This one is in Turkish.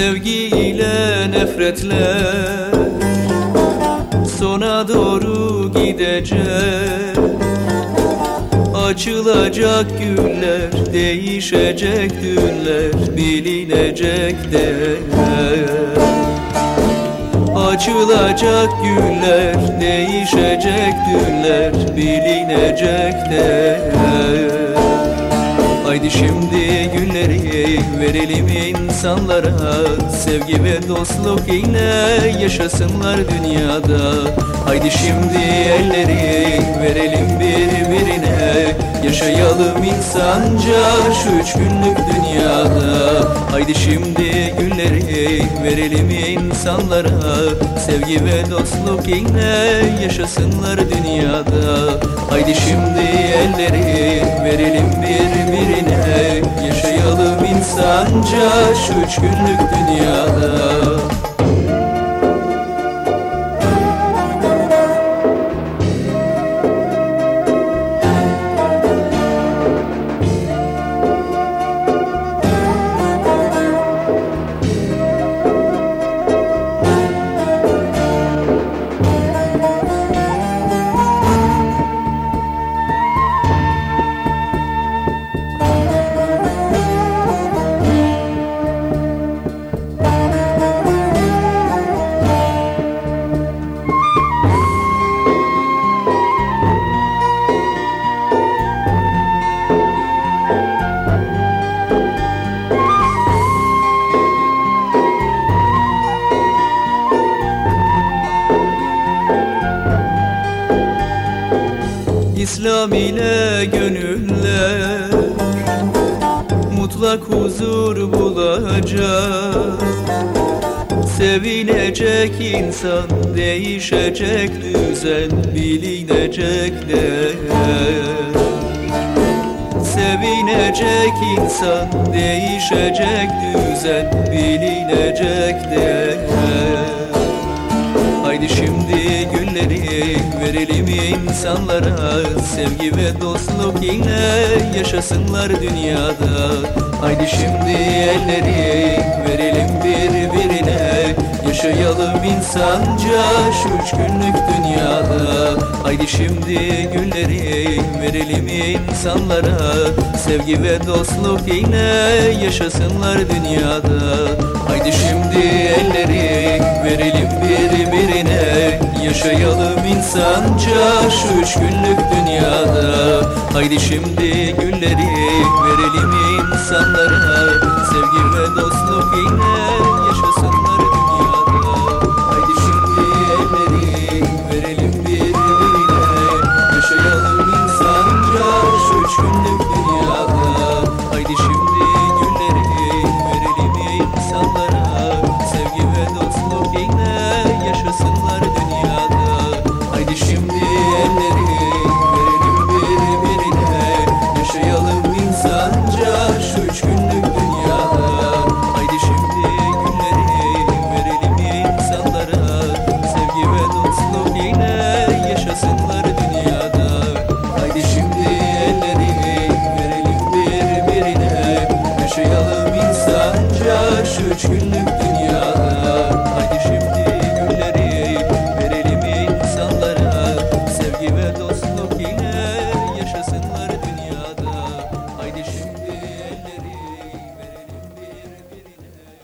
Sevgiyle nefretler Sona doğru gidecek. Açılacak güller Değişecek dünler Bilinecek değer. Açılacak güller Değişecek dünler Bilinecek değer şimdi günleri verelim insanlara. Sevgi ve dostluk ile yaşasınlar dünyada. Haydi şimdi elleri verelim birbirine Yaşayalım insanca şu üç günlük dünyada. Haydi şimdi günleri verelim insanlara. Sevgi ve dostluk ile yaşasınlar dünyada. Haydi şimdi elleri verelim birbirine. Yaşayalım insanca şu üç günlük dünyada İslam ile gönüller Mutlak huzur bulacak. Sevilecek insan Değişecek düzen Bilinecek değer Sevinecek insan Değişecek düzen Bilinecek değer Haydi şimdi günleri verelim insanlara. Sevgi ve dostluk ile yaşasınlar dünyada. Haydi şimdi elleri verelim birbirine. Yaşayalım insanca şu üç günlük dünyada. Haydi şimdi günleri verelim insanlara. Sevgi ve dostluk ile yaşasınlar dünyada. Haydi şimdi elleri verelim İnsanca şu üç günlük dünyada. Haydi şimdi günleri verelim üç günlük